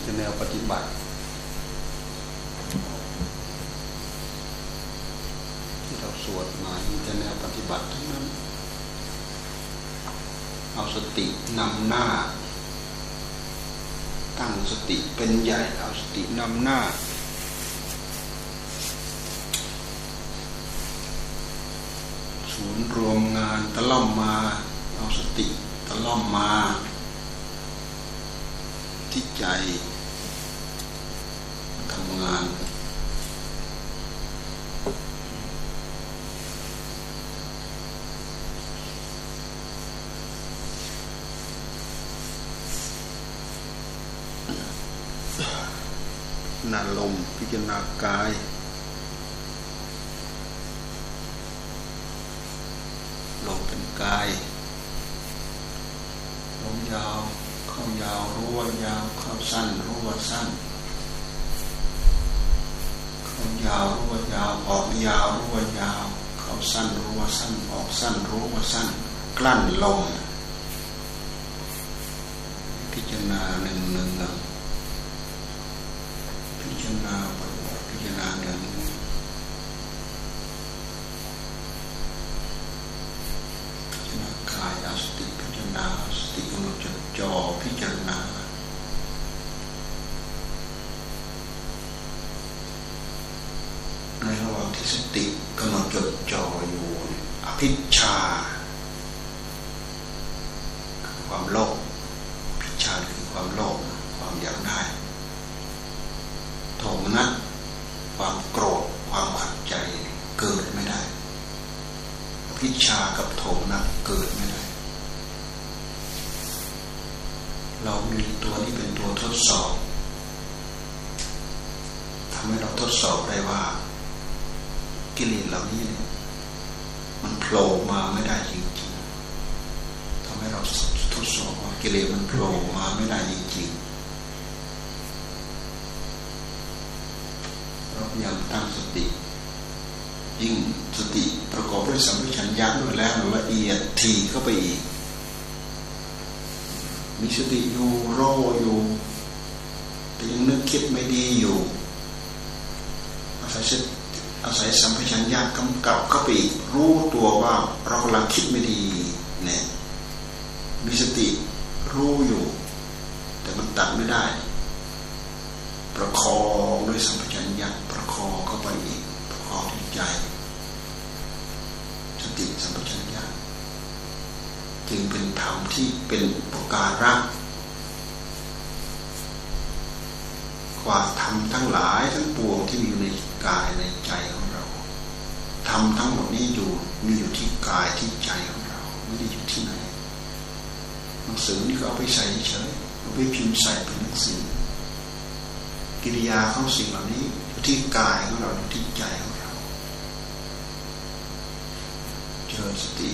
ที่จะแนวปฏิบัติ ที่เราสวดมาที่จะแนวปฏิบัติทั้งนั้น เอาสตินำหน้า ตั้งสติเป็นใหญ่ เอาสตินำหน้าศูนย์รวมงานตะล่อมมา เอาสติตะล่อมมา ที่ใจทำงาน นาลมพิจารณากายลมเป็นกายลมยาวเข้ายาวรู้ว่ายาวเข้าสั้นรู้ว่าสั้นเข้ายาวรู้ว่าวออกยาวรู้ว่ายาวเข้าสั้นรู้ว่าสั้นออกสั้นรู้ว่าสั้น กลั้นลงพิจารณาหนึ่งหนึ่งหนึ่งพิจารณาหนึ่งพิจารณากายอาสติพิจารณาสติกำหนดจดจ่อพิจารณาในระหว่างที่สติกำหนดจดจ่ออยู่ อภิชาคือความโลภพิชาคือความโลภความอยากได้ โทมนัสความโกรธความขัดใจเกิดไม่ได้อภิชากับโทมนัสเกิดไม่ได้เรามีตัวที่เป็นตัวทดสอบทำให้เราทดสอบได้ว่า กิเลสเหล่านี้เนี่ยมันโผล่มาไม่ได้จริงๆทำให้เราทดสอบว่ากิเลสมันโผล่มาไม่ได้จริงๆเรา พยายามตั้งสติ ยิ่งสติประกอบด้วยสัมผัสัญญาด้วยแล้วละเอียดทีเข้าไปอีก มีสติอยู่รอยู่แต่ยังนึกคิดไม่ดีอยู่ อาศัยสอาศัยสัมผัสัญญากำกับเข้าไปอีกรู้ตัวว่าเรากำลังคิดไม่ดีเนี่ยมีสติรู้อยู่ แต่มันตัดไม่ได้ ประคองด้วยสัมผัสัญญาประคองเข้าไปอีกประคองที่ใจสติสัมผัสัญญาจึงเป็นธรรมที่เป็นปการะกว่าธรรมทั้งหลายทั้งปวงที่มีอยู่ในกายในใจของเราธรรมทั้งหมดนี้อยู่มีอยู่ที่กายที่ใจของเราไม่ได้อยู่ที่ไหนหนังสือนี่ก็เอาไปใส่เฉยเอาไปพิมพ์ใส่เป็นหนังสือ กิริยาของสิ่งเหล่านี้ที่กายของเราที่ใจของเราเจอสติ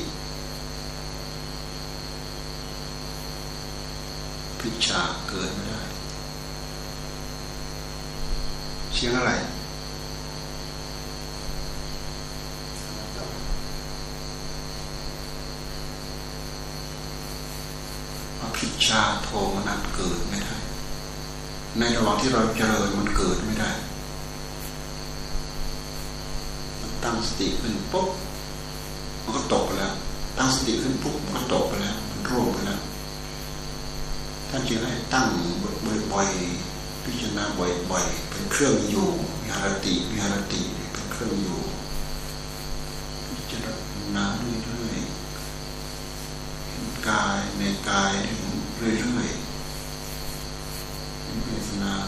พิชาเกิดไม่ได้ เสียงอะไรอภิชาโทมนัสเกิดไม่ ในระหว่างที่เราเจริญมันเกิดไม่ได้ตั้งสติขึ้นปุ๊บมันก็ตกไปแล้ว ตั้งสติขึ้นปุ๊บมันก็ตกไปแล้ว มันร่วงไปแล้วท่านจึงให้ตั้งบ่อยๆพิจารณาบ่อยๆเป็นเครื่องอยู่วิหารติวิหารติเป็นเครื่องอยู่พิจารณาเรื่อยๆเห็นกายในกายเรื่อยๆ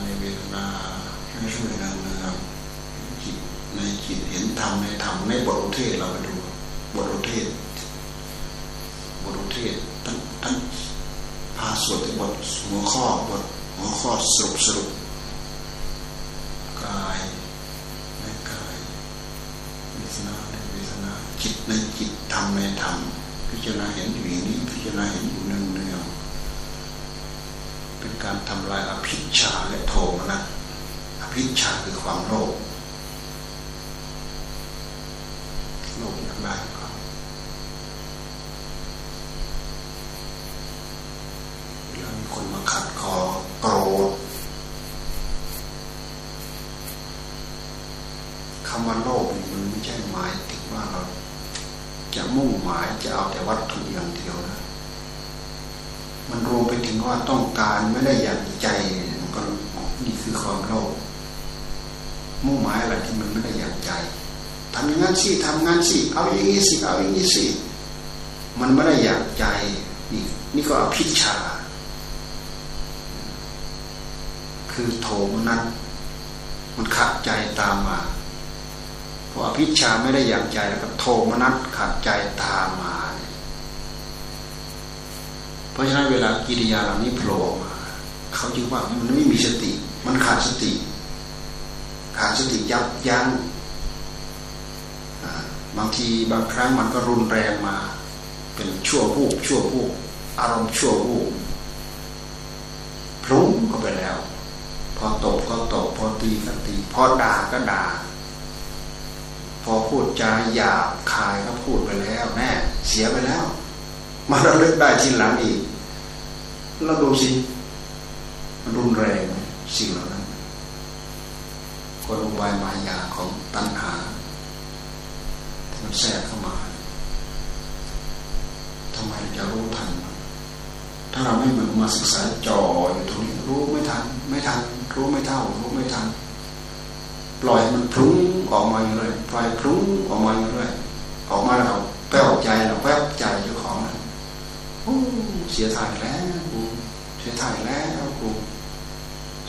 ในเวทนาเรื่อยๆเนืองๆจิตในจิตเห็นธรรมในธรรมในบทอุเทศเราไปดู บทอุเทศ บทอุเทศทั้งทั้งพาสวดบทหัวข้อบทหัวข้อสรุปสรุปกายในกายเวทนาในเวทนาจิตในจิตธรรมในธรรมพิจารณาเห็นอยู่อย่างนี้พิจารณาเห็นอยู่เนืองเนือง เป็นการทำลายอภิชาและโทมนะอภิชาคือความโลภโลภอยากได้คนมาขัดคอโกรธำว่าโลภมันไม่ใช่หมายถึงว่าเรา จะมุ่งหมายจะเอาแต่วัตถุอย่างเดียวนะ มันร ว่าต้องการไม่ได้อย่างใจมันก็นี่คือความโลภมุ่งหมายอะไรที่มันไม่ได้อย่างใจทำอย่างนั้นสิทำงานสิเอาอย่างนี้สิเอาอย่างนี้สิมันไม่ได้อยากใจนี่นี่ก็อภิชา คือโทมนั้นมันขัดใจตามมาเพราะอภิชาไม่ได้อย่างใจแล้วก็โทมนัสขัดใจตามมา ราะฉะนั้นเวลากิริยาเหล่านี้โผล่มาเขาจึงว่ามันไม่มีสติ มันขาดสติ ขาดสติยับยั้งบางทีบางครั้งมันก็รุนแรงมา เป็นชั่ววูบชั่ววูบอารมณ์ชั่ววูบพลุ้งก็ไปแล้ว พอตกก็ตกพอตีก็ตี พอด่าก็ด่า พอพูดจาหยาบคายก็พูดไปแล้วแน่เสียไปแล้ว มาระลึกได้ทีหลังอีก แล้วดูสิมันรุนแรงสิ่งเหล่านั้นกลอุบายมายาของตัณหามันแทรกเข้ามาทำไมจะรู้ทัน ถ้าเราไม่มือนมาศึกษาจ่ออยู่ตรงนี้รู้ไม่ทัน ไม่ทัน รู้ไม่เท่า รู้ไม่ทัน ปล่อยมันพลุ้งออกมาอยู่เลยปล่อยพลุ้งออกมาอยู่เลยออกมาแล้วแป้วใจเราแป้วใจเจ้าของนะ เสียท่ายแล้วกูเสียท่ายแล้วกู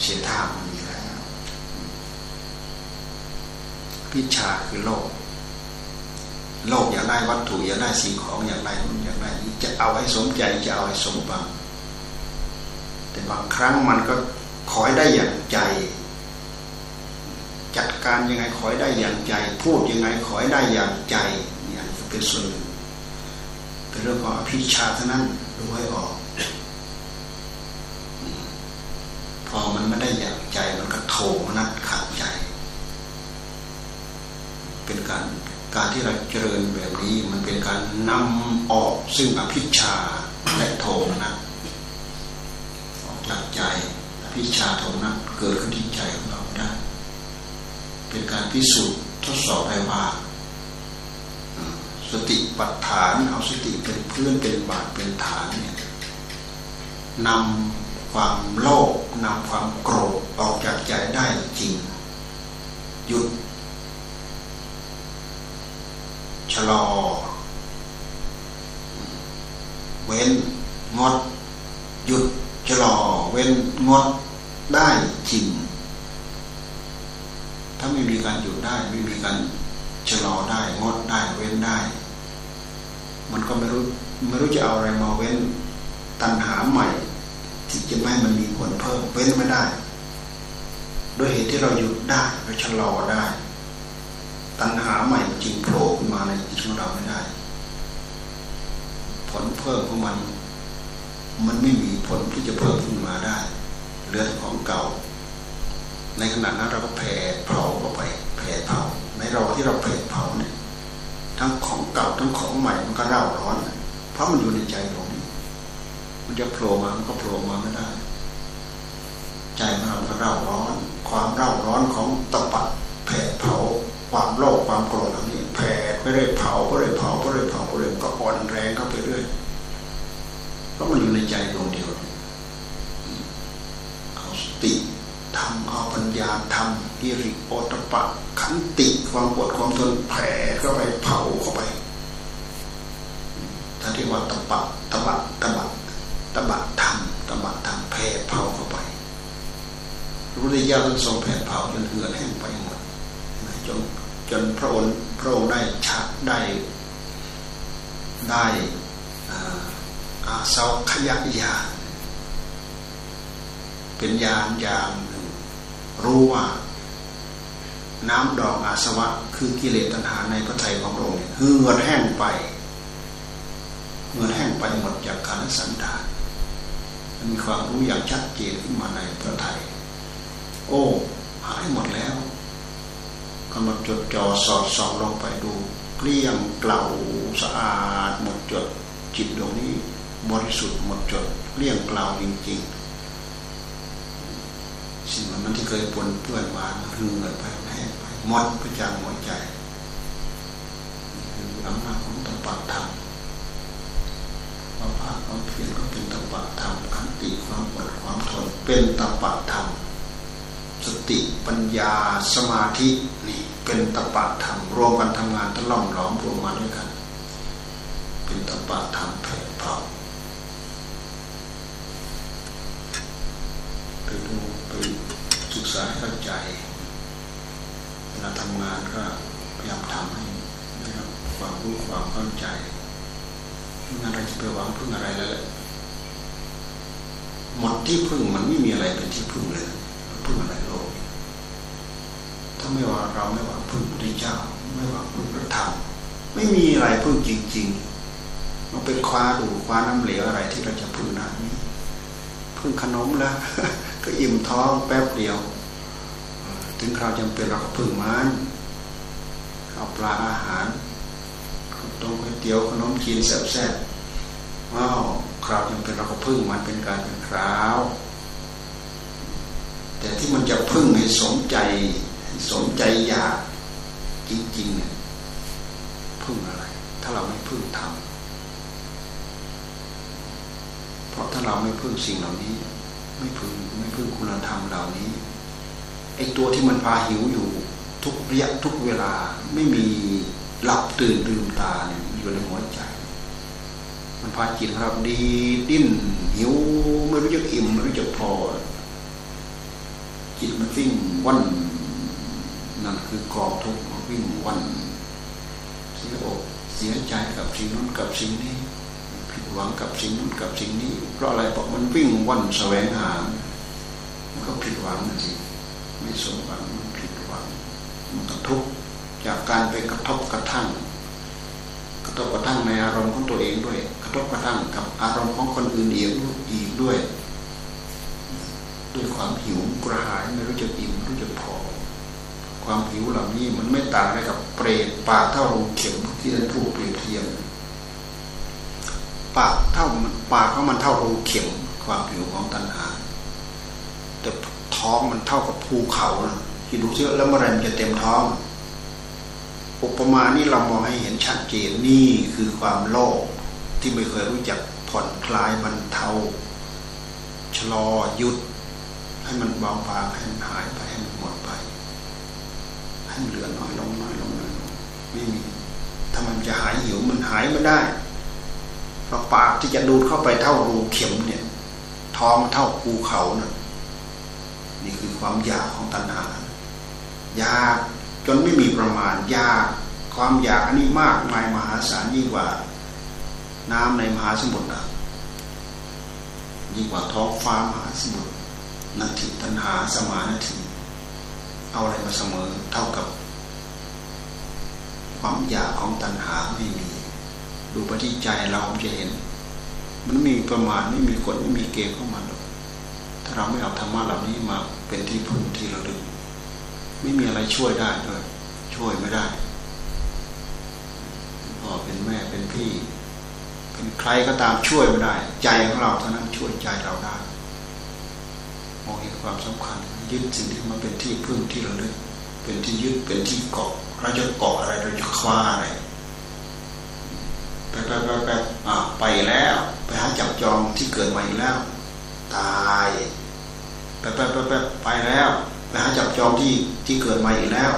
เสียท่ามันอีกแล้วพิชาคือโลก โลกอยากได้วัตถุอยากได้สิ่งของอยากได้นู่นอยากได้นี้จะเอาให้สมใจจะเอาให้สมบังแต่บางครั้งมันก็ขอให้ได้อย่างใจ จัดการยังไงขอให้ได้อย่างใจ พูดยังไงขอให้ได้อย่างใจเนี่ยเป็นส่วนหนึ่ง เป็นเรื่องของอภิชาเท่านั้นดูให้ออก พอมันไม่ได้อยางใจมันก็โถมนัดขัดใจ เป็นการการที่เราเจริญแบบนี้มันเป็นการนำออกซึ่งอภิชาและโทมนะออกจากใจอภิชาโทมนะเกิดขึ้นที่ใจของเราได้ เป็นการพิสูจน์ทดสอบได้ว่า สติปัฏฐานเอาสติเป็นเพื่อนเป็นบาทเป็นฐานเนี่ยนำความโลภนำความโกรธออกจากใจได้จริง หยุดชะลอ เว้นงด หยุดชะลอ เว้นงดได้จริง ถ้าไม่มีการหยุดได้ไม่มีการ ชะลอได้งดได้เว้นได้ มันก็ไม่รู้ไม่รู้จะเอาอะไรมาเว้นตัณหาใหม่ที่จะไม่มันมีผลเพิ่มเว้นไม่ได้ ด้วยเหตุที่เราหยุดได้เราชะลอได้ ตัณหาใหม่จริงโผล่ขึ้นมาในจิตของเราไม่ได้ ผลเพิ่มของมัน มันไม่มีผลที่จะเพิ่มขึ้นมาได้เหลือของเก่า ในขณะนั้นเราก็แผ่เผาเข้าไปแผ่เผา ในเราที่เราแผ่เผาเนี่ยทั้งของเก่าทั้งของใหม่มันก็เร่าร้อน เพราะมันอยู่ในใจตรงนี้มันจะโผล่มามันก็โผล่มาไม่ได้ ใจของเราก็เร่าร้อน ความเร่าร้อนของตะปัดแผ่เผาความโลภความโกรธเหล่านี้แผ่ไปเรื่อยเผาไปเรื่อยเผาไปเรื่อยเผาไปเรื่อยก็อ่อนแรงเข้าไปเรื่อยเพราะมันอยู่ในใจดวงเดียวเอาสติ ทำเอาปัญญาทำอิริโอตปะ ขันติความปวดความทนแผ่เข้าไปเผาเข้าไปถ้าเรียกว่าตบะตบะตบะตบะทำตบะทำแผ่เผาเข้าไปรู้ได้ยากทั้งสองแผ่เผาจนเหือดแห้งไปหมดจนจนพระองค์พระองค์ได้ชักได้ได้อาสาวขยักยานเป็นยานยามหนึ่ง รู้ว่า น้ำดอกอาสวะ คือกิเลสตัณหาในพระทัยของพระองค์เหือดแห้งไปเหือดแห้งไปหมดจากการสันดานมีความรู้อย่างชัดเจนขึ้นมาในพระทัยโอ้หายหมดแล้วกำหนดจดจ่อสอดส่องลงไปดูเกลี้ยงเกลาสะอาดหมดจดจิตดวงนี้ บริสุทธิ์หมดจดเกลี้ยงเกลาจริงๆ สิ่งนั้นที่เคยปนเปื้อนมาเหือดไปแห้งไปหมดไปจากหัวใจคืออำนาจของตปะธรรมความภาคความเพียรก็เป็นตปะธรรมขันติความอดความทนเป็นตปะธรรมสติปัญญาสมาธินี่เป็นตปะธรรมรวมกันทำงานตล่อมหลอมรวมมาด้วยกัน เป็นตปะธรรมแผ่เผาไปดูไปศึก ษาเข้าใจเวลาทำงานก็พยายามทำให้ได้รับความรู้ความเข้าใจงานอะไรจะไปหวังพึ่งอะไรแล้วแหละหมดที่พึ่งมันไม่มีอะไรเป็นที่พึ่งเลยพึ่งอะไรโลกถ้าไม่ว่าเราไม่วังพึ่งพระเจ้า ไม่วังพึ่งพระธรรมไม่มีอะไรพึ่งจริงๆเราไปคว้าดูคว้าน้ำเหลวอะไรที่เราจะพึ่งได้นพึ่งขนมแล้วก็อิ่มท้องแป๊บเดียว ถึงคราวจำเป็นเราก็พึ่งมันเอาปลาอาหารต้มก๋วยเตี๋ยวขนมจีนแซ่บๆว้าวคราวจำเป็นเราก็พึ่งมันเป็นการเป็นคราว แต่ที่มันจะพึ่งให้สมใจสมใจอยากจริงๆเนี่ยพึ่งอะไร ถ้าเราไม่พึ่งทำเพราะถ้าเราไม่พึ่งสิ่งเหล่านี้ ไม่พึ่งไม่พึ่งคุณธรรมเหล่านี้ ไอตัวที่มันพาหิวอยู่ทุกระยะทุกเวลาไม่มีหลับตื่นลืมตาเนี่ยอยู่ในหัวใจ มันพาจิตเราดีดิ้นหิวไม่รู้จะอิ่มไม่รู้จะพอ จิตมันวิ่งวันนั่นคือกองทุกข์วิ่งวันเสียอกเสียใจกับสิ่งนั้นกับสิ่งนี้ผิดหวังกับสิ่งนั้นกับสิ่งนี้ เพราะอะไรเพราะมันวิ่งวันแสวงหามันก็ผิดหวังนั่นสิ ไม่สมหวังมันผิดหวังมันต้องทุกข์จากการไปกระทบกระทั่ง กระทบกระทั่งในอารมณ์ของตัวเองด้วย กระทบกระทั่งกับอารมณ์ของคนอื่นเองอีกด้วย ด้วยความหิวกระหายไม่รู้จะอิ่มไม่รู้จะพอ ความหิวเหล่านี้มันไม่ต่างอะไรกับเปรตปากเท่ารูเข็มที่ท่านพูดเปรียบเทียบปากเท่าปากของมันเท่ารูเข็มความหิวของตัณหาแต่ ท้องมันเท่ากับภูเขานะคิดดูเชื่อแล้วเมื่อไรมันจะเต็มท้องอุปมานี้เรามองให้เห็นชัดเจนนี่คือความโลภที่ไม่เคยรู้จักผ่อนคลายมันเทาชะลอหยุด ให้มันเบาบางให้มันหายไปให้มันหมดไปให้มันเหลือน้อยลงน้อยลงน้อยลงไม่มีถ้ามันจะหายหิวมันหายไม่ได้เพราะปากที่จะดูดเข้าไปเท่ารูเข็มเนี่ย ท้องเท่าภูเขานะ่ะ นี่คือความอยากของตัณหา อยากจนไม่มีประมาณยากความอยากอันนี้มากมายมหาศาลยิ่งกว่า น้ำในมหาสมุทรยิ่งกว่าท้องฟ้ามหาสมุทรนัตถิตันหาสมานาทีเอาอะไรมาเสมอเท่ากับ ความอยากของตัณหาไม่มี ดูปฏิจใจเราจะเห็น มันมีประมาณไม่มีกฎไม่มีเกณฑ์เข้ามา ถ้าเราไม่เอาธรรมะเหล่านี้มาเป็นที่พึ่งที่ระลึก ไม่มีอะไรช่วยได้ด้วยช่วยไม่ได้พ่อเป็นแม่เป็นพี่ เป็นใครก็ตามช่วยไม่ได้ ใจของเราเท่านั้นช่วยใจเราได้มองเห็นความสำคัญ ยึดสิ่งที่มันเป็นที่พึ่งที่ระลึก เป็นที่ยึดเป็นที่เกาะเราจะเกาะอะไรเราจะคว้าอะไรไปไปไปไปอ่าไปแล้ว ไปหาจับจองที่เกิดมาอีกแล้ว ตายไปไปไปไปไปแล้วไปหาจับจองที่ที่เกิดม่อีกแล้ว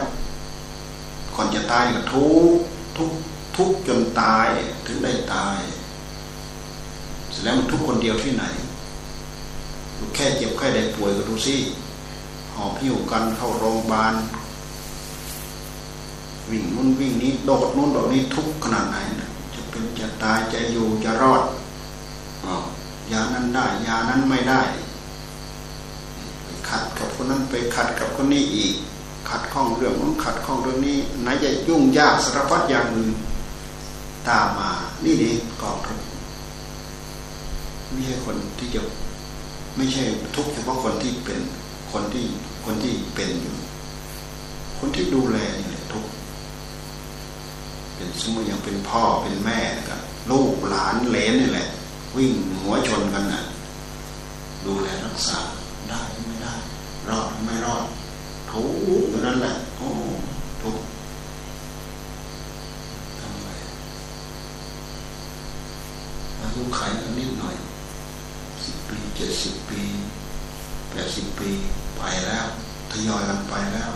ก่อนจะตายก็ทุกทุกทุกจนตายถึงได้ตายเสร็จแล้วมันทุกคนเดียวที่ไหนแค่เจ็บแค่ได้ป่วยก็ดูสิหอบหิ้วกันเข้าโรงพยาบาลวิ่งนู้นวิ่งนี้โดดนู้นโดดนี้ทุกขนาดไหนจะเป็นจะตายจะอยู่จะรอดอ ยานั้นได้ยานั้นไม่ได้ ขัดกับคนนั้นไปขัดกับคนนี้อีก ขัดข้องเรื่องนั้นขัดข้องเรื่องนี้ไหนจะยุ่งยากสารพัดอย่างอื่นตามมา นี่นี่กองทุกไม่ใช่คนที่จะไม่ใช่ทุกเฉพาะคนที่เป็นคนที่คนที่เป็นอยู่ คนที่ดูแลนี่แหละทุกเป็นสมมติอยังเป็นพ่อเป็นแม่นะครับลูกหลานเลนนี่แหละ วิ่งหัวชนกันนะดูแลรักษาได้ไม่ได้ รอดไม่รอดทุกข์นั้นแหละโอ้ทุกข์ทำไมอายุขัยนิดหน่อยสิบปีเจ็ดสิบปีแปดสิบปีไปแล้วทยอยกันไปแล้ว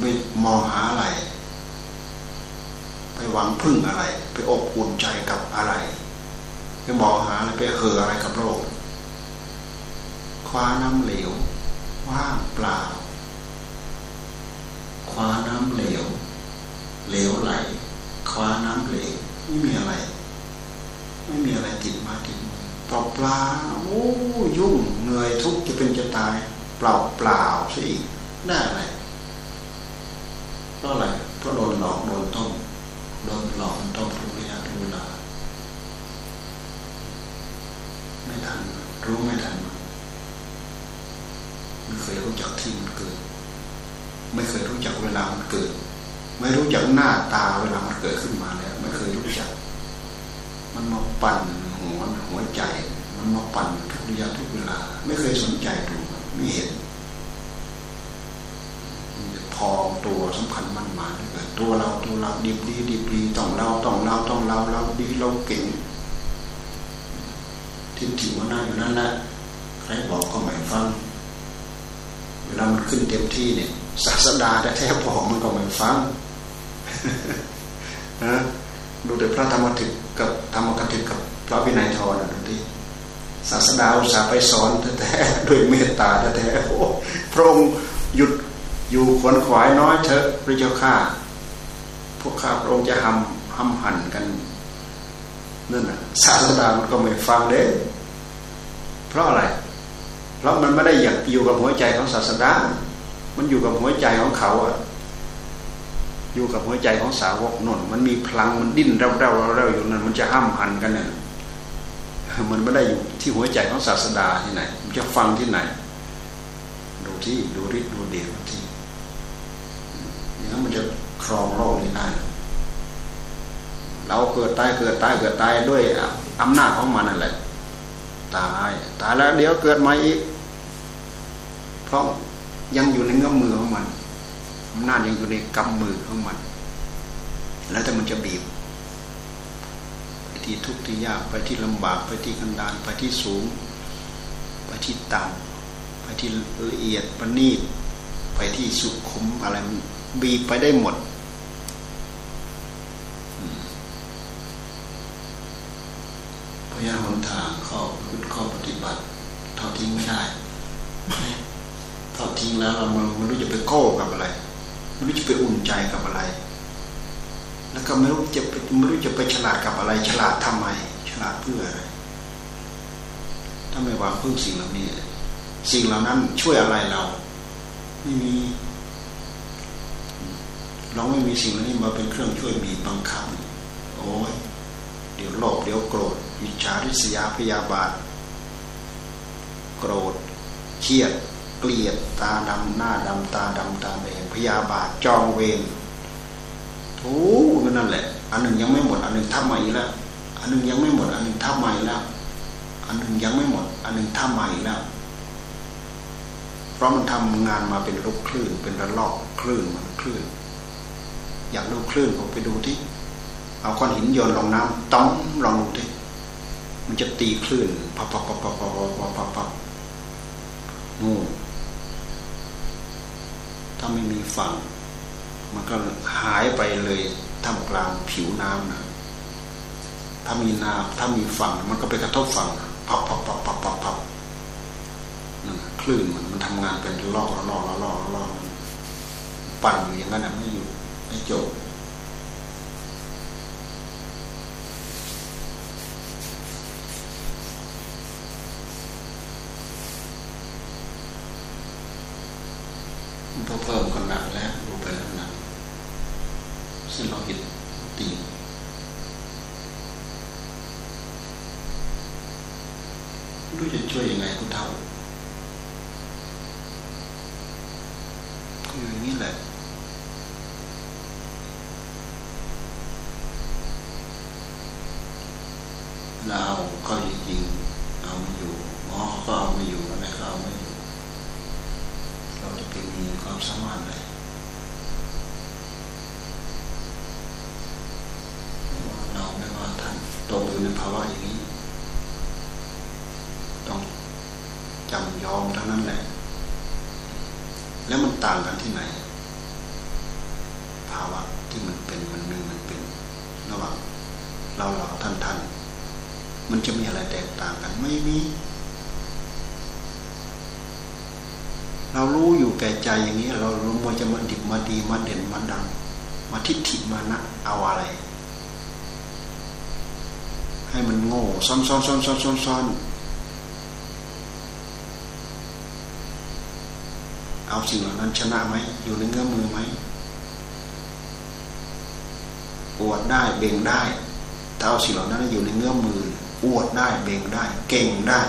ไม่มองหาอะไร หวังพึ่งอะไร ไปอบอุ่นใจกับอะไรไปมองหาอะไรไปเห่ออะไรกับโลกคว้าน้ำเหลวว่างเปล่าคว้าน้ำเหลวเหลวไหลคว้าน้ำเหลวไม่มีอะไร ไม่มีอะไรติดมาติดปล่าเปล่าโอ้ยุ่งเหนื่อยทุกข์จะเป็นจะตาย เปล่าเปล่าสิได้อะไรเพราะอะไรเพราะโดนหลอกโดนต้ม โดนหลอกโดนต้มทุกระยะทุกเวลาไม่ทัน รู้ไม่ทันไม่เคยรู้จักที่มันเกิด ไม่เคยรู้จักเวลามันเกิด ไม่รู้จักหน้าตาเวลามันเกิดขึ้นมาแล้ว ไม่เคยรู้จัก มันมาปั่นหัวหัวใจ มันมาปั่นทุกระยะทุกเวลา ไม่เคยสนใจดูไม่เห็น องตัวสำคัญมันมายตัวเราตัวเราดีดีดีดีต้องเราต้องเราต้องเราเราดีเราเก่งทิฏฐิมันน่าอยู่นั่นแหละใครบอกก็ไม่ฟังเวลามันขึ้นเต็มที่เนี่ยศาสดาแท้ๆบอกมันก็ไม่ฟังนะดูแต่พระธรรมถึกกับธรรมกถึกกับพระวินัยทรนะดูดิศาสดาอุตส่าห์ไปสอนแท้ๆด้วยเมตตาแท้ๆโอ้พระองค์หยุด อยู่ขวนขวายน้อยเถอะพระเจ้าข้าพวกข้าพระองค์จะหำหำหันกันนั่นน่ะศาสดามันก็ไม่ฟังเด้เพราะอะไร เพราะมันไม่ได้อยากอยู่กับหัวใจของศาสดามันอยู่กับหัวใจของเขาอะอยู่กับหัวใจของสาวกนนมันมีพลังมันดิ้นเร่าเร่าเร่าอยู่นั่นมันจะห้ามหันกันเนี่ยมันไม่ได้อยู่ที่หัวใจของศาสดาที่ไหน มันจะฟังที่ไหน ดูที่ดูฤทธิ์ดูเดชที่ อย่างนั้นมันจะครองโลกนี้ได้ เราเกิดตายเกิดตายเกิดตายด้วยอำนาจของมันนั่นแหละตายตายแล้วเดี๋ยวเกิดมาอีก เพราะยังอยู่ในเงื้อมือของมันอำนาจยังอยู่ในกำมือของมัน แล้วแต่มันจะบีบไปที่ทุกข์ที่ยากไปที่ลำบากไปที่กันดานไปที่สูง ไปที่ต่ำไปที่ละเอียดประณีตไปที่สุขุมอะไรมัน บีบไปได้หมด พยายามหนทางข้อพึ่งข้อปฏิบัติ เท่าทิ้งไม่ได้เท่าทิ้งแล้วเราไม่รู้จะไปโก้กับอะไรไม่รู้จะไปอุ่นใจกับอะไร แล้วก็ไม่รู้จะไม่รู้จะไปฉลาดกับอะไร ฉลาดทำไม ฉลาดเพื่ออะไรถ้าไม่วางพึ่งสิ่งเหล่านี้ สิ่งเหล่านั้นช่วยอะไรเรา ไม่มี เราไม่มีสิ่งนี้มาเป็นเครื่องช่วยบีบบังคับโอ้ยเดี๋ยวโลภเดี๋ยวโกรธวิชาริษยาพยาบาท โกรธเครียดเกลียดตาดำหน้าดำตาดำตาแดงพยาบาทจองเวรทูนั่นแหละ อันหนึ่งยังไม่หมด อันหนึ่งทำใหม่แล้ว อันหนึ่งยังไม่หมด อันหนึ่งทำใหม่แล้ว อันหนึ่งยังไม่หมด อันหนึ่งทำใหม่แล้ว เพราะมันทำงานมาเป็นลูกคลื่นเป็นระลอกคลื่นมันคลื่น อยากดูคลื่นผมไปดูที่เอาก้อนหินโยนลงน้ำต้อมลองดูที่มันจะตีคลื่นปับปับปับปับปับปับปับปับนู่นถ้าไม่มีฝั่ง มันก็หายไปเลยท่ามกลางผิวน้ำนะถ้ามีน้ำถ้ามีฝั่ง มันก็ไปกระทบฝั่งปับปับปับปับปับปับนั่นคลื่นมันมันทำงานเป็นลอกลอกลอกลอกลอกปั่นอยู่อย่างนั้นไม่อยู่ ไม่จบเพิ่มกันหนักแล้วดูไปแล้วหนักซึ่งเราหิดตีรู้จะช่วยยังไงกูเท่าคืออย่างนี้แหละเราก็จริงๆเอาไม่อยู่หมอก็เอาไม่อยู่อะไรก็เอาไม่อยู่เราจะเป็นมีความ สามารถเลยเราตกอยู่ในภาวะอย่างนี้ ต้องจำยอมเท่านั้นแหละ แล้วมันต่างกันที่ไหน ภาวะที่มันเป็นมันมีมันเป็น ระหว่างเราเราท่านท่านมันจะมีอะไรแตกต่างกันไม่มี เรารู้อยู่ แก่ใจอย่างนี้เรารู้มันจะมาดิบมาดีมาเด่นมาดัง มาทิฏฐิมานะเอาอะไร ให้มันโง่ซ้อนซ้อนซ้อนซ้อนซ้อนซ้อนเอาสิ่งเหล่านั้นชนะไหมอยู่ในเงื้อมือไหมอวดได้เบ่งได้ถ้าเอาสิ่งเหล่านั้นอยู่ในเงื้อมืออวดได้เบ่งได้ เก่งได้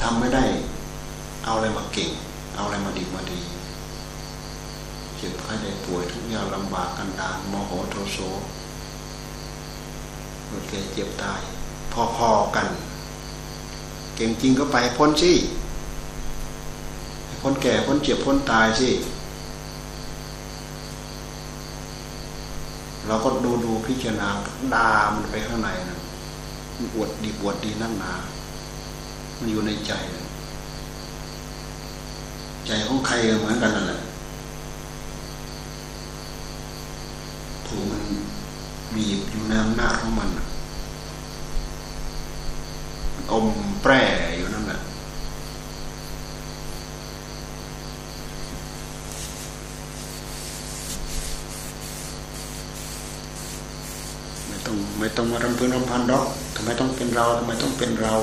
ทำ ไม่ได้ เอาอะไรมาเก่ง เอาอะไรมาดีมาดี เจ็บไข้ได้ป่วยทุกอย่างลำบากกันดานโมโหโทโสเกิดแก่เจ็บตาย พอๆกัน เก่งจริงก็ไปพ้นสิพ้นแก่พ้นเจ็บพ้นตายสิเราก็ดูดูพิจารณาดามันไปข้างในนะอวดดีบวดดีนั่นนา มันอยู่ในใจ ใจของใครเหมือนกันนั่นแหละถูกมันบีบอยู่ในอำนาจของมันอมแปรอยู่นั่นแหละไม่ต้องไม่ต้องมารำพึงรำพันดอกทำไมต้องเป็นเราทำไมต้องเป็นเรา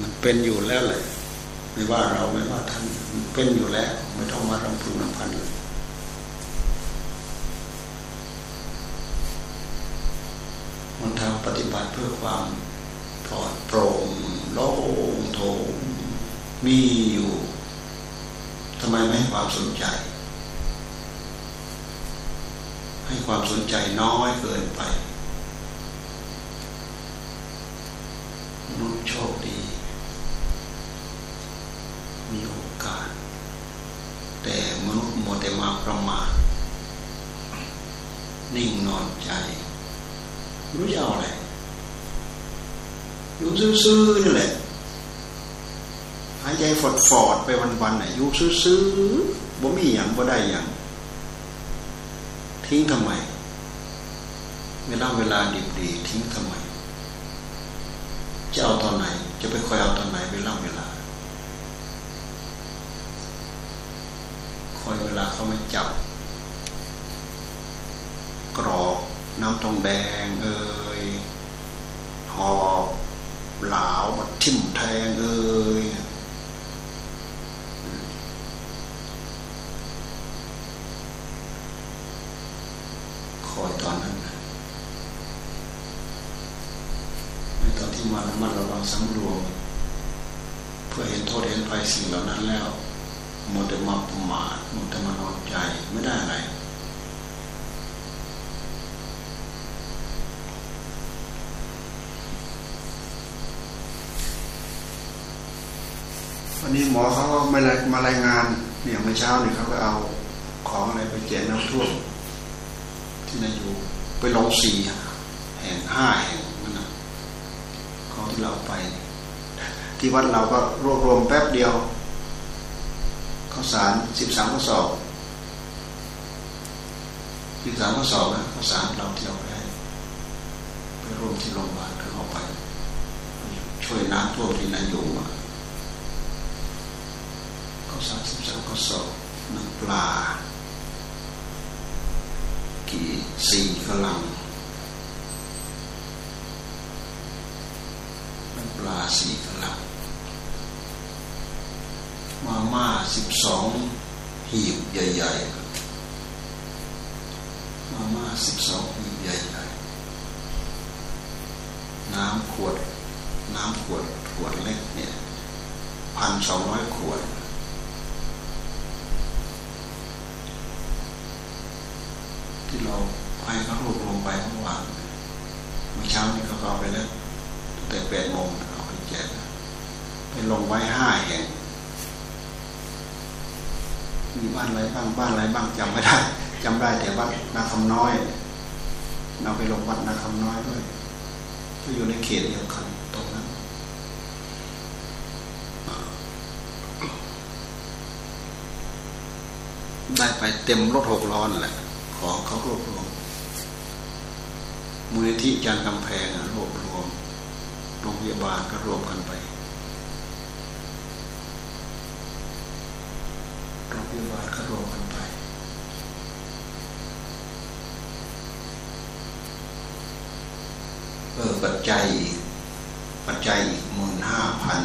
มันเป็นอยู่แล้วแหละไม่ว่าเราไม่ว่าท่านมันเป็นอยู่แล้ว ไม่ต้องมารำพึงรำพันเลยมันทำปฏิบัติเพื่อความปลอดโปร่งโล่งโถงมีอยู่ทำไมไม่ให้ความสนใจ ให้ความสนใจน้อยเกินไปมนุษย์โชคดี มีโอ กาแต่มนุษย์มัวแต่มาประมาทนิ่งนอนใจ รู้จะเอาอะไรอยู่ซื่อๆนี่แหละหายใจฟอดฟอดไปวันๆน่ะอยู่ซื้อๆบ่มีอย่างบ่ได้อย่าง ทิ้งทำไมเวลาเวลาดีดีทิ้งทำไมจะเอาตอนไหน จะไปคอยเอาตอนไหนเวลาเวลาคอยเว ลาเขาไม่จับ กรอกน้ำตองแดงเอ้ยหอบหลาวมาทิ่มแทงเอ้ยมาระมัดระวังสำรวม เพื่อเห็นโทษเห็นภัยสิ่งเหล่านั้นแล้ว มัวแต่มาประมาทมัวแต่มานอนใจไม่ได้อะไรวันนี้หมอเขาก็ไม่มารายงานเนี่ยเมื่อเช้าเนี่ยเขาก็เอาของอะไรไปแจกน้ำท่วมที่นายอยู่ไปลงสี่แห่งห้าแห่งที่เราไป ที่วัดเราก็รวบรวมแป๊บเดียว ข้าวสารสิบสามข้อสอบสิบสามข้อสอบนะข้าวสารเราเที่ยวไปไปรวมที่โรงพยาบาลเข้าไป ช่วยน้ำท่วมที่นายอยู่ข้าวสารสิบสามข้อสอบน้ำปลา กี่สี่กลังปลาสี่กลับ มาม่าสิบสองหีบใหญ่ๆมาม่าสิบสองหีบใหญ่ๆน้ำขวด น้ำขวดขวดเล็กเนี่ยพันสองร้อยขวด ที่เราให้เขารวบรวมไปเมื่อวานเมื่อเช้านี้เขาเอาไปแล้วแต่แปดโมงเอาไปแจกไปลงไว้ห้าแห่ง มีบ้านอะไรบ้างบ้านอะไรบ้างจำไม่ได้จำได้แต่วัดนาคำน้อย เราไปลงวัดนาคำน้อยด้วยก็อยู่ในเขตเดียวกันตรงนั้นได้ไปเต็มรถหกล้อนแหละ ขอเขารวบรวมมูลนิธิจานกำแพงรวบรวมโรงพยาบาลก็รวมกันไป โรงพยาบาลก็รวมกันไป เออปัจจัยอีก ปัจจัยอีกหมื่นห้าพัน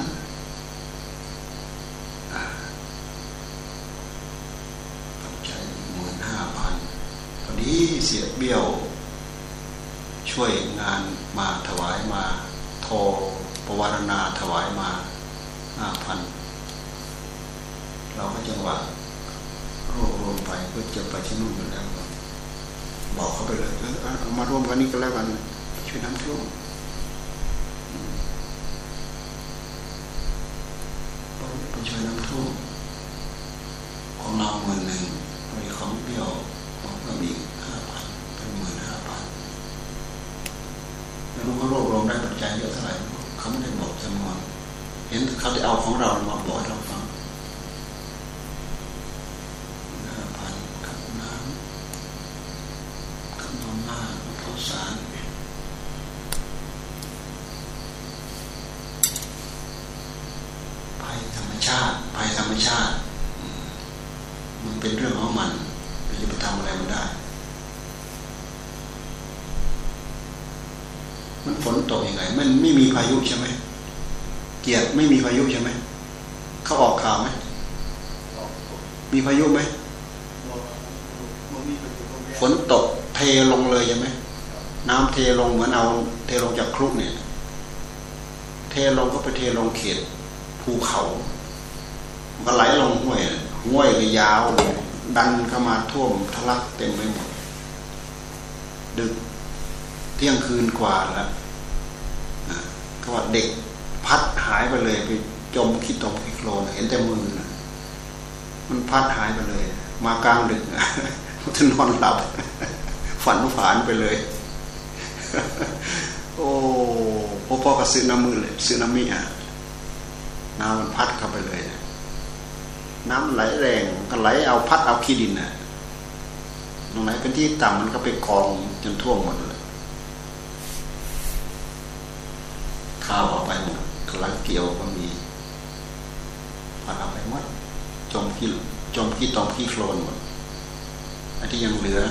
ปัจจัยอีกหมื่นห้าพันพอดีเสียเบี้ยว ช่วยงานมาถวายมา โทรประวารณาถวายมาห้าพันเราก็จังหวะ เพื่อจะไปที่นู่นกันแล้วบอกเขาไปเลยเอามาร่วมกันนี้ก็แล้วกันช่วยน้ำท่วมไปช่วยน้ำท่วมของเราหมื่นหนึ่งมีของเบี้ยวของก็มีห้าพันเป็นหมื่นห้าพันไม่รู้เขารวบรวมได้ปัจจัยเยอะเท่าไหร่เขาไม่ได้บอกจำนวนเห็นเขาจะเอาของเรามาบอกให้เราฟังห้าพันกับน้ำกับนมห ข้าวสารภัยธรรมชาติภัยธรรมชาติ มันเป็นเรื่องของมันเราจะไปทำอะไรมันได้ มันฝนตกยังไง มันไม่มีพายุใช่ไหมเกียรติไม่มีพายุใช่ไหมเขาออกข่าวไหมมีพายุไหมฝนตกเทลงเลยใช่ไหม น้ำเทลงเหมือนเอา เทลงจากครุกเนี่ย เทลงก็ไปเทลงเขตภูเขามันก็ไหลลงห้วยห้วยก็ยาว ดันเข้ามาท่วมทะลักเต็มไปหมด ดึกเที่ยงคืนกว่าแล้วก็ว่าเด็กพัดหายไปเลยไปจมขี้ตมขี้โคลนเห็นแต่มือนมันพัดหายไปเลย มากลางดึกมันจะนอนหลับฝันฝันไปเลย โอ้พ่อพ่อก็ซื้อน้ำมือเลยซื้อน้ำมีอะน้ำมันพัดเข้าไปเลย น้ำไหลแรงก็ไหลเอาพัดเอาขี้ดินน่ะตรงไหนเป็นที่ต่ำมันก็ไปกองจนท่วมหมดเลยข้าวเอาไปหมดกำลังเกี่ยวก็มีพัดเอาไปหมดจมขี้จมขี้ตอมขี้โคลนหมดอันที่ยังเหลือ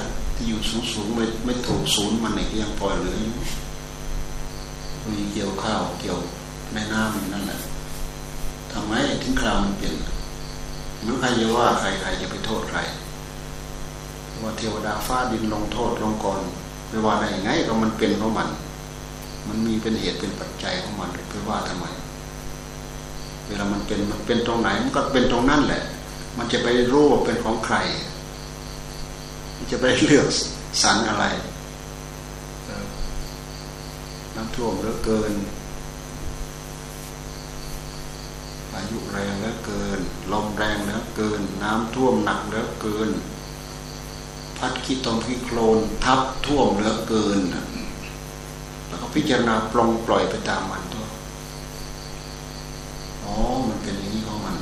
อยู่สูงสูงไม่ไม่ถูกศูนย์มันเนี่ยยังปล่อยเหลืออยู่มีเกี่ยวข้าวเกี่ยวในน้ำนั่นแหละทำไมถึงคราวมันเปลี่ยนมันใครจะว่าใครใครจะไปโทษใครว่าเทวดาฟ้าดินลงโทษลงก่อนไม่ว่าได้ยังไงก็มันเป็นเพราะมัน มันมีเป็นเหตุเป็นปัจจัยของมันไปว่าทำไม เวลามันเป็นมันเป็นตรงไหน มันก็เป็นตรงนั้นแหละ มันจะไปรู้ว่าเป็นของใคร จะไปเลือกสรรอะไรน้ำท่วมเหลือเกินอายุแรงเหลือเกิน ลมแรงเหลือเกิน น้ำท่วมหนักเหลือเกิน พัดขี้ตมขี้โคลนทับท่วมเหลือเกิน แล้วก็พิจารณาปลงปล่อยไปตามมันตัวอ๋อ มันเป็นอย่างนี้ของมัน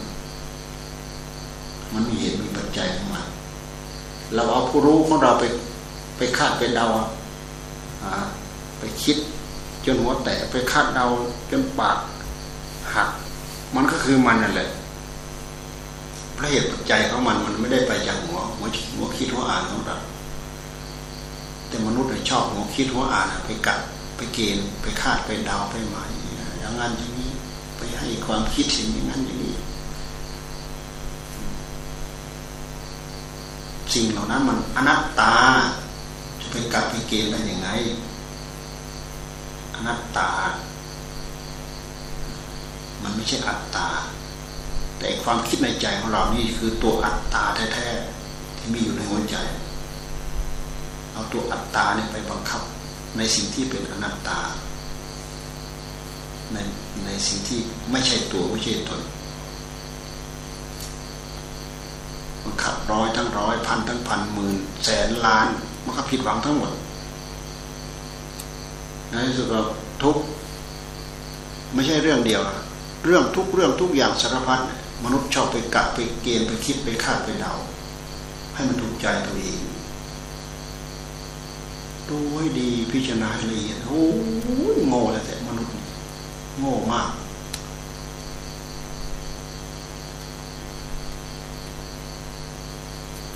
มันมีเหตุมีปัจจัยของมัน เราเอาผู้รู้ของเราไปไปคาดไปเดาอ่าไปคิดจนหัวแตกไปคาดเดาจนปากหัก มันก็คือมันนั่นแหละพระเหตุปัจจัยของมันมันไม่ได้ไปจากหัวหัวหัวคิดหัวอ่านของเราแต่มนุษย์ชอบหัวคิดหัวอ่านไปกัดไปเกณฑ์ไปคาดไปเดาไปหมายอย่างนั้นอย่างนี้ ไปให้ความคิดสิ่งอย่างนั้นอย่างนี้ สิ่งเหล่านั้นมันอนัตตา จะไปกัดไปเกณฑ์ได้ยังไง อนัตตา มันไม่ใช่อัตตา แต่ความคิดในใจของเรานี่คือตัวอัตตาแท้ๆที่มีอยู่ในหัวใจ เอาตัวอัตตาเนี่ยไปบังคับในสิ่งที่เป็นอนัตตา ในในสิ่งที่ไม่ใช่ตัวไม่ใช่ตน มันขับร้อยทั้งร้อยพันทั้งพันหมื่นแสนล้าน มันก็ผิดหวังทั้งหมดในที่สุดเราทุกไม่ใช่เรื่องเดียว เรื่องทุกเรื่องทุกอย่างสารพัดมนุษย์ชอบไปกะไปเกณฑ์ไปคิดไปคาดไปเดาให้มันถูกใจตัวเองดูให้ดีพิจารณาละเอียดโอ้โง่แล้วแต่มนุษย์ โง่มาก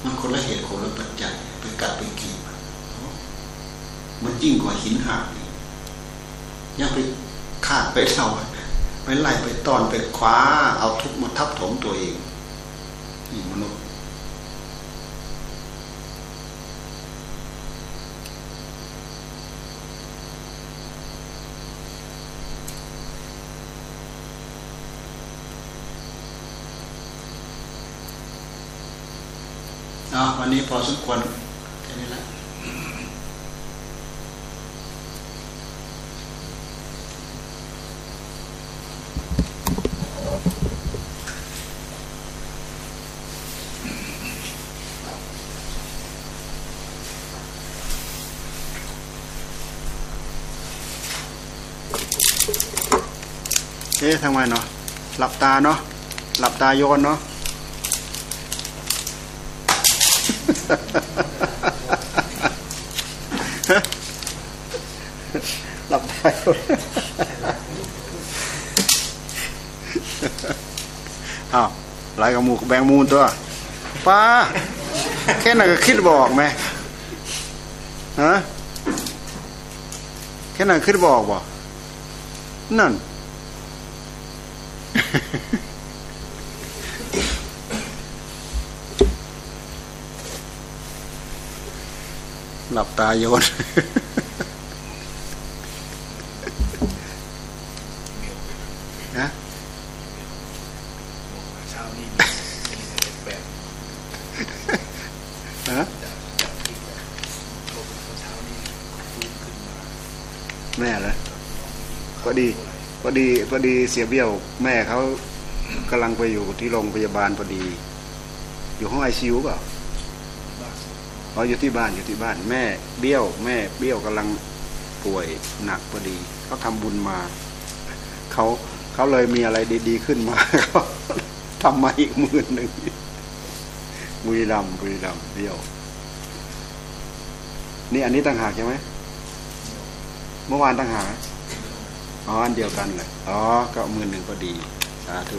มันคนละเหตุคนละปัจจัยไปกัดไปกีบมันยิ่งกว่าหินหักยังไปขาดไปเท่าไปไล่ไปตอนไปคว้าเอาทุกมาทับถมตัวเองอีมนุษย์าวันนี้พอสมควรแค่นี้ละเอ๊ะทำไมเนาะหลับตาเนาะหลับตาโยนเนาะ หลับไปอ้าวไหลกับมูแบงมูลตัวป้าแค่นั้นก็คิดบอกไหมฮะแค่นั้นคิดบอกบ่นั่น หลับตาโยนนะฮะแม่เลยพอดีพอดีพอดีเสียเบี้ยว แม่เขากำลังไปอยู่ที่โรงพยาบาลพอดี อยู่ห้องไอซียูเปล่า อ๋ออยู่ที่บ้านอยู่ที่บ้าน แม่เบี้ยว แม่เบี้ยวกำลังป่วยหนักพอดีเขาทำบุญมาเขาเขาเลยมีอะไรดีๆขึ้นมาเขาทำมาอีกหมื่นหนึ่งบุรีรัมบุรีรัมเบี้ยว นี่อันนี้ต่างหากใช่ไหมเมื่อวานต่างหากอ๋ออันเดียวกันเลยอ๋อก็หมื่นหนึ่งพอดีสาธุ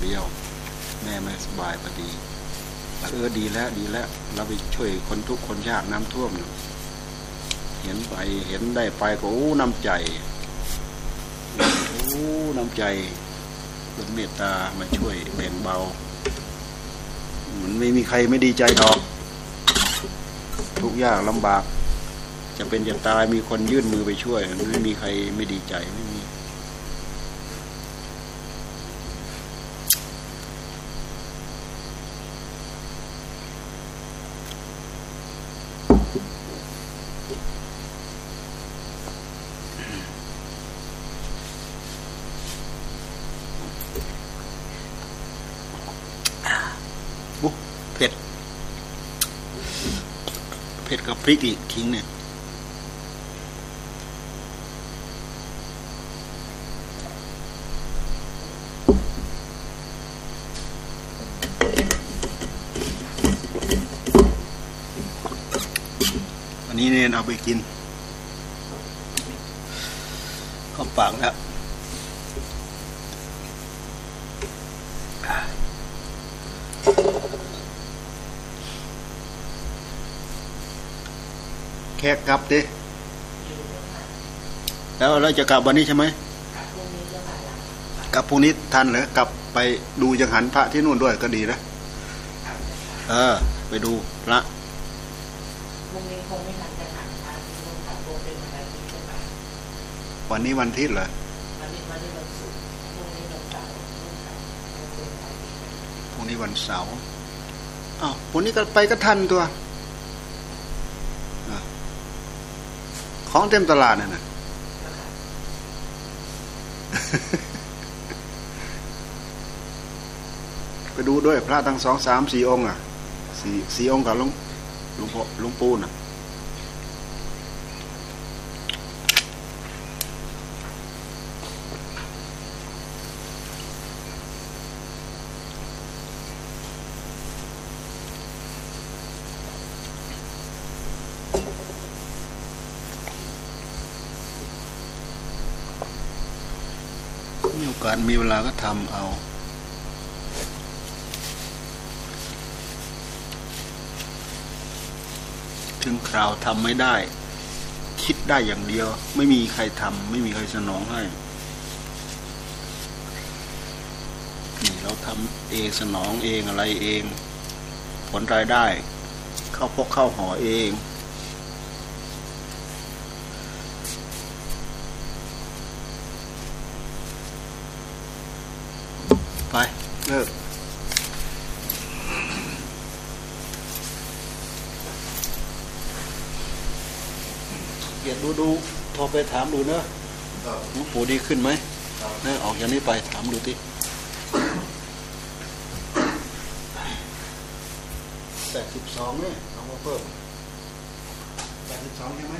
เบี้ยว แม่ไม่สบายพอดีเออดีแล้วดีแล้ว เราไปช่วยคนทุกคนยากน้ำท่วม เห็นไปเห็นได้ไปก็อู้น้ำใจอู้น้ำใจเป็นเมตตามาช่วยแบ่งเบา มันไม่มีใครไม่ดีใจดอก ทุกยากลำบาก จะเป็นจะตายมีคนยื่นมือไปช่วย ไม่มีใครไม่ดีใจไม่มี เผ็ด เผ็ดกับพริกอีกทิ้งเนี่ย อันนี้ เนี่ยเอาไปกินเข้าปากแล้วแขกกลับดิ แล้วเราจะกลับวันนี้ใช่ไหมกลับพรุ่งนี้ทันเหรอกลับไปดูจังหันพระที่นู่นด้วยก็ดีนะ เออ ไปดูพระพรุ่งนี้คงไม่ทัน วันนี้วันทิตย์เหรอวันนี้วันนี้วันศุกร์พรุ่งนี้วันเสาร์วันเสาววันอาทิตย์พรุ่งนี้วันนี้ก็ไปก็ทันตัว ของเต็มตลาดน่ะนะไปดูด้วยพระทั้งสองสามสี่องค์อะสี่สี่องค์กับหลุงหลุงพ่อหลุงปูน่ะาสมีเวลาก็ทำเอาถึงคราวทำไม่ได้ คิดได้อย่างเดียว ไม่มีใครทำไม่มีใครสนองให้นี่เราทำเองสนองเองอะไรเอง ผลรายได้ เข้าพกเข้าหอเอง ไป เลิกเกียรติดูดูโทรไปถามดูเนอะหลวงปู่ดีขึ้นไหมเนอะออกอย่างนี้ไปถามดูที่แปดสิบสองเนี่ยเอามาเพิ่มแปดสิบสองใช่ไหม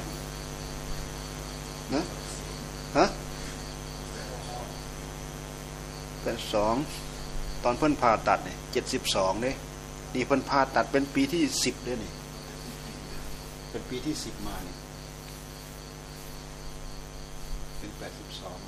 นะฮะแปดสอง ตอนเพิ่นผ่าตัดเนี่ยเจ็ดสิบสองเนี่ยนี่เพิ่นผ่าตัดเป็นปีที่สิบเลยนี่เป็นปีที่สิบมาเนี่ยเป็นแปดสิบสอง